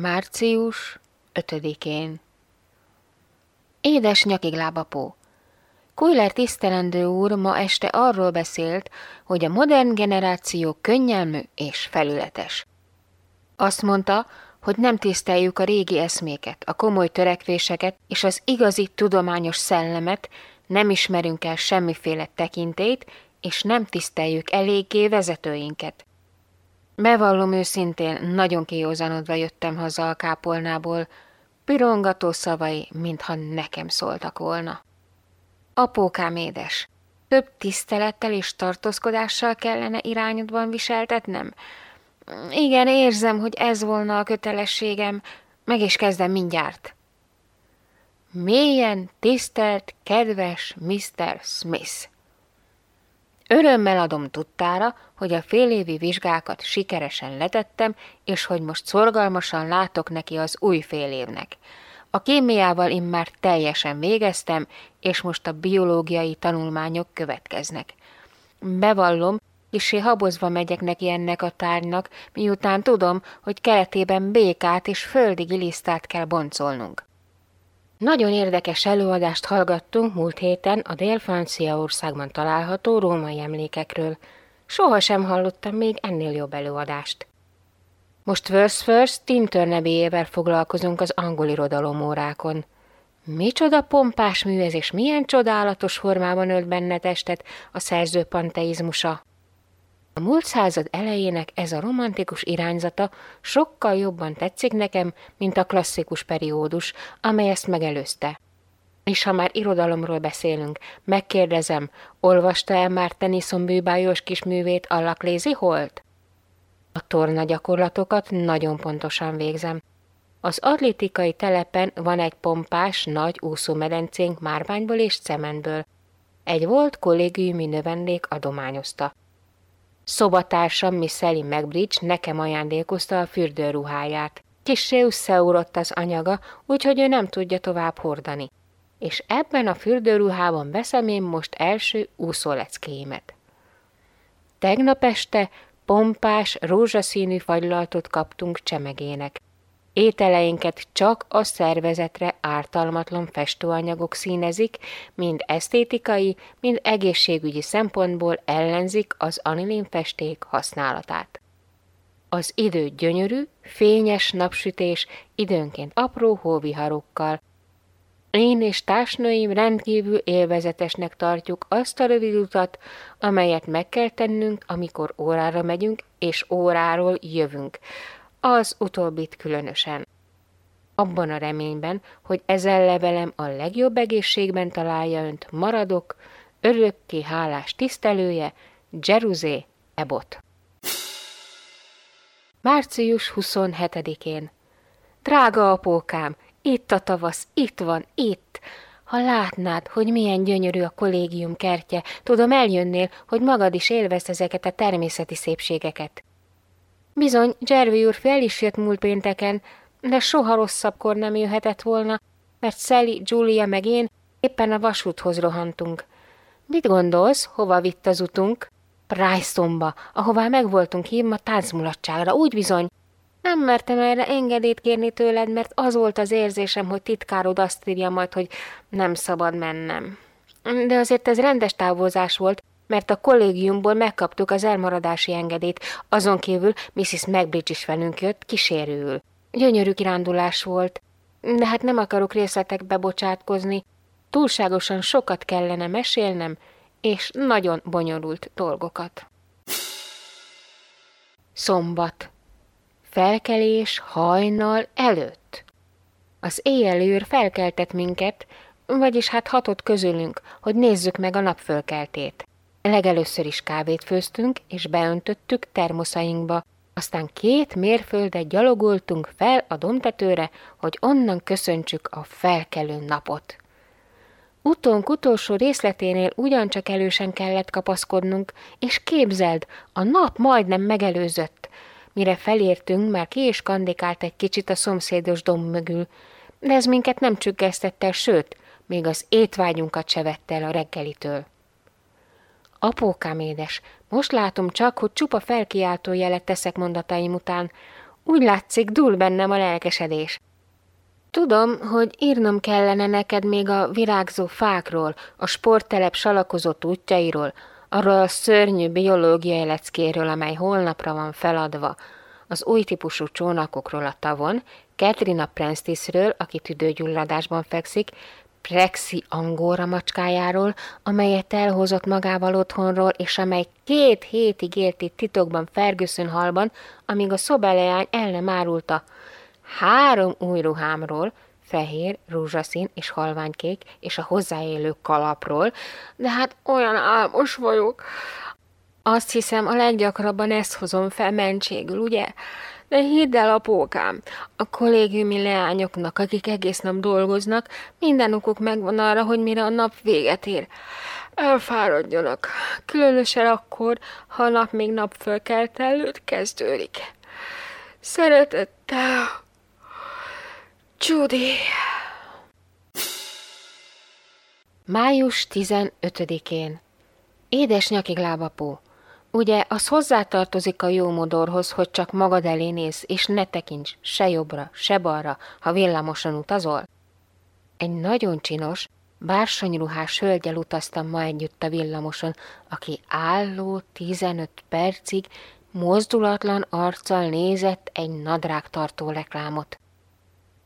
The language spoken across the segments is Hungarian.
Március 5-én Édes nyakiglábapó! Kujler tisztelendő úr ma este arról beszélt, hogy a modern generáció könnyelmű és felületes. Azt mondta, hogy nem tiszteljük a régi eszméket, a komoly törekvéseket és az igazi tudományos szellemet, nem ismerünk el semmiféle tekintét, és nem tiszteljük eléggé vezetőinket. Bevallom őszintén, nagyon kiózanodva jöttem haza a kápolnából, pirongató szavai, mintha nekem szóltak volna. Apókám édes, több tisztelettel és tartózkodással kellene irányodban viseltetnem? Igen, érzem, hogy ez volna a kötelességem, meg is kezdem mindjárt. Mélyen tisztelt, kedves Mr. Smith! Örömmel adom tudtára, hogy a félévi vizsgákat sikeresen letettem, és hogy most szorgalmasan látok neki az új fél évnek. A kémiával immár teljesen végeztem, és most a biológiai tanulmányok következnek. Bevallom, kisé habozva megyek neki ennek a tárgynak, miután tudom, hogy keretében békát és földi gilisztát kell boncolnunk. Nagyon érdekes előadást hallgattunk múlt héten a Dél-Franciaországban található római emlékekről. Soha sem hallottam még ennél jobb előadást. Most verse first Tim Turnebéjével foglalkozunk az angol irodalom órákon. Micsoda pompás mű és milyen csodálatos formában ölt benne testet a szerző panteizmusa. A múlt század elejének ez a romantikus irányzata sokkal jobban tetszik nekem, mint a klasszikus periódus, amely ezt megelőzte. És ha már irodalomról beszélünk, megkérdezem, olvasta el már Tennyson bűbájos kisművét a Laklézi Holt? A torna gyakorlatokat nagyon pontosan végzem. Az atlétikai telepen van egy pompás, nagy úszómedencénk márványból és cementből. Egy volt kollégiumi növendék adományozta. Szobatársam Miss Sally McBridge nekem ajándékozta a fürdőruháját. Kissé összeúrott az anyaga, úgyhogy ő nem tudja tovább hordani. És ebben a fürdőruhában veszem én most első úszóleckéimet. Tegnap este pompás, rózsaszínű fagylaltot kaptunk csemegének. Ételeinket csak a szervezetre ártalmatlan festőanyagok színezik, mind esztétikai, mind egészségügyi szempontból ellenzik az anilinfesték használatát. Az idő gyönyörű, fényes napsütés, időnként apró hóviharokkal. Én és társnőim rendkívül élvezetesnek tartjuk azt a rövid utat, amelyet meg kell tennünk, amikor órára megyünk és óráról jövünk, az utóbbit különösen. Abban a reményben, hogy ezzel levelem a legjobb egészségben találja önt, maradok, örökké hálás tisztelője, Jeruzé Ebot. Március 27-én Drága apókám, itt a tavasz, itt van, itt! Ha látnád, hogy milyen gyönyörű a kollégium kertje, tudom, eljönnél, hogy magad is élvezd ezeket a természeti szépségeket. Bizony, Jerry úr fel is jött múlt pénteken, de soha rosszabbkor nem jöhetett volna, mert Sally, Julia meg én éppen a vasúthoz rohantunk. Mit gondolsz, hova vitt az utunk? Pricetonba, ahová meg voltunk hívva táncmulatságra, úgy bizony. Nem mertem erre engedélyt kérni tőled, mert az volt az érzésem, hogy titkárod azt írja majd, hogy nem szabad mennem. De azért ez rendes távozás volt, mert a kollégiumból megkaptuk az elmaradási engedélyt, azon kívül Mrs. McBridge is velünk jött, kísérőül. Gyönyörű kirándulás volt, de hát nem akarok részletekbe bocsátkozni, túlságosan sokat kellene mesélnem, és nagyon bonyolult dolgokat. Szombat. Felkelés hajnal előtt. Az éjjelőr felkeltett minket, vagyis hát hatott közülünk, hogy nézzük meg a napfölkeltét. Legelőször is kávét főztünk, és beöntöttük termoszainkba, aztán két mérföldet gyalogoltunk fel a domtetőre, hogy onnan köszöntsük a felkelő napot. Utónk utolsó részleténél ugyancsak elősen kellett kapaszkodnunk, és képzeld, a nap majdnem megelőzött. Mire felértünk, már ki is kandikált egy kicsit a szomszédos domb mögül, de ez minket nem csüggesztette, sőt, még az étvágyunkat se vette el a reggelitől. Apókám édes, most látom csak, hogy csupa felkiáltó jelet teszek mondataim után. Úgy látszik, dúl bennem a lelkesedés. Tudom, hogy írnom kellene neked még a virágzó fákról, a sporttelep salakozott útjairól, arról a szörnyű biológiai leckéről, amely holnapra van feladva, az új típusú csónakokról a tavon, Katrina Prenstisről, aki tüdőgyulladásban fekszik, Prexi angóra macskájáról, amelyet elhozott magával otthonról, és amely két hétig élt itt titokban Ferguson halban, amíg a szobeleány el nem árulta. Három új ruhámról, fehér, rózsaszín és halványkék, és a hozzáélő kalapról, de hát olyan álmos vagyok. Azt hiszem, a leggyakrabban ezt hozom fel mentségül, ugye? De hidd el, apókám, a kollégiumi leányoknak, akik egész nap dolgoznak, minden okuk megvan arra, hogy mire a nap véget ér. Elfáradjanak, különösen akkor, ha a nap még napfölkelt előtt kezdődik. Szeretettel, Judy. Május 15-én. Édes nyakig lábapó. Ugye, az hozzátartozik a jó modorhoz, hogy csak magad elé néz, és ne tekints se jobbra, se balra, ha villamosan utazol? Egy nagyon csinos, bársonyruhás hölgyel utaztam ma együtt a villamoson, aki álló 15 percig mozdulatlan arccal nézett egy nadrágtartó reklámot.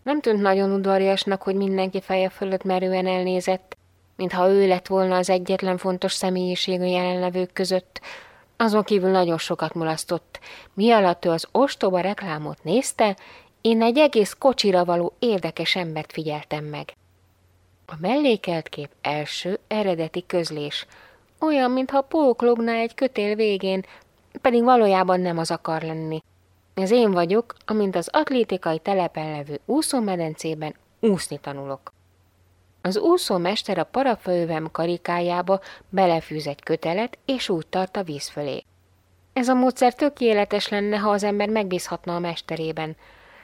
Nem tűnt nagyon udvariasnak, hogy mindenki feje fölött merően elnézett, mintha ő lett volna az egyetlen fontos személyiség a jelenlevők között, azon kívül nagyon sokat mulasztott. Mi alatt ő az ostoba reklámot nézte, én egy egész kocsira való érdekes embert figyeltem meg. A mellékelt kép első eredeti közlés, olyan, mintha póklogná egy kötél végén, pedig valójában nem az akar lenni. Ez én vagyok, amint az atlétikai telepen levő úszómedencében úszni tanulok. Az úszómester a parafővem karikájába belefűz egy kötelet, és úgy tart a víz fölé. Ez a módszer tökéletes lenne, ha az ember megbízhatna a mesterében,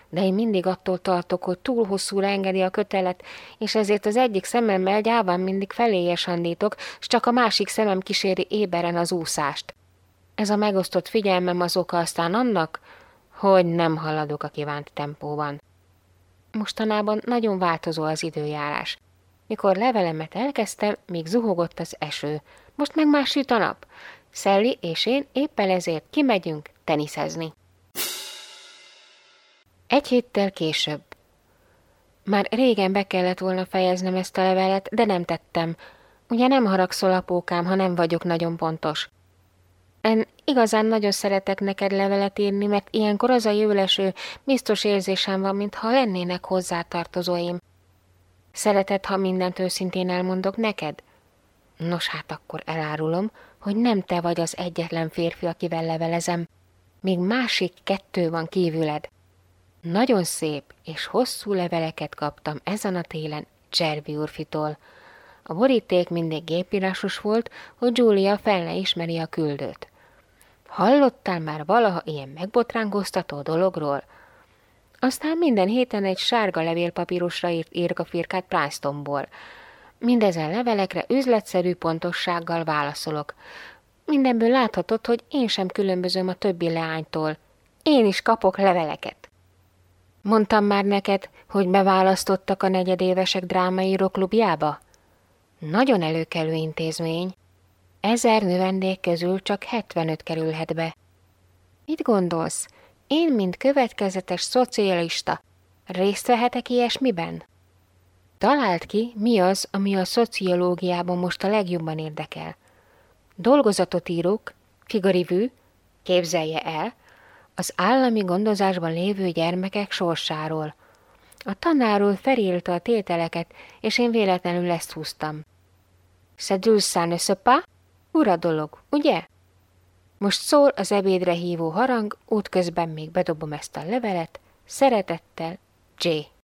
de én mindig attól tartok, hogy túl hosszú engedi a kötelet, és ezért az egyik szememmel gyáván mindig feléje sandítok, s csak a másik szemem kíséri éberen az úszást. Ez a megosztott figyelmem az oka aztán annak, hogy nem haladok a kívánt tempóban. Mostanában nagyon változó az időjárás. Mikor levelemet elkezdtem, még zuhogott az eső. Most meg már süt a nap. Szelli és én éppen ezért kimegyünk teniszezni. Egy héttel később. Már régen be kellett volna fejeznem ezt a levelet, de nem tettem. Ugye nem haragszol, apókám, ha nem vagyok nagyon pontos. En igazán nagyon szeretek neked levelet írni, mert ilyenkor az a jövőleső biztos érzésem van, mintha lennének hozzátartozóim. Szereted, ha mindent őszintén elmondok neked? Nos, hát akkor elárulom, hogy nem te vagy az egyetlen férfi, akivel levelezem. Még másik kettő van kívüled. Nagyon szép és hosszú leveleket kaptam ezen a télen Cservi úrfitól. A boríték mindig gépírásos volt, hogy Julia fel ne ismeri a küldőt. Hallottál már valaha ilyen megbotránkoztató dologról? Aztán minden héten egy sárga levélpapírusra írt írkafirkát Princetonból. Mindezen levelekre üzletszerű pontossággal válaszolok. Mindenből láthatod, hogy én sem különbözöm a többi leánytól. Én is kapok leveleket. Mondtam már neked, hogy beválasztottak a negyedévesek drámaíró klubjába? Nagyon előkelő intézmény. Ezer növendék közül csak 75 kerülhet be. Mit gondolsz? Én, mint következetes szocialista, részt vehetek ilyesmiben? Talált ki, mi az, ami a szociológiában most a legjobban érdekel. Dolgozatot írok, figurivű, képzelje el, az állami gondozásban lévő gyermekek sorsáról. A tanárul felírta a tételeket, és én véletlenül ezt húztam. Szedülszán ne Ura dolog, ugye? Most szól az ebédre hívó harang, útközben még bedobom ezt a levelet, szeretettel, J.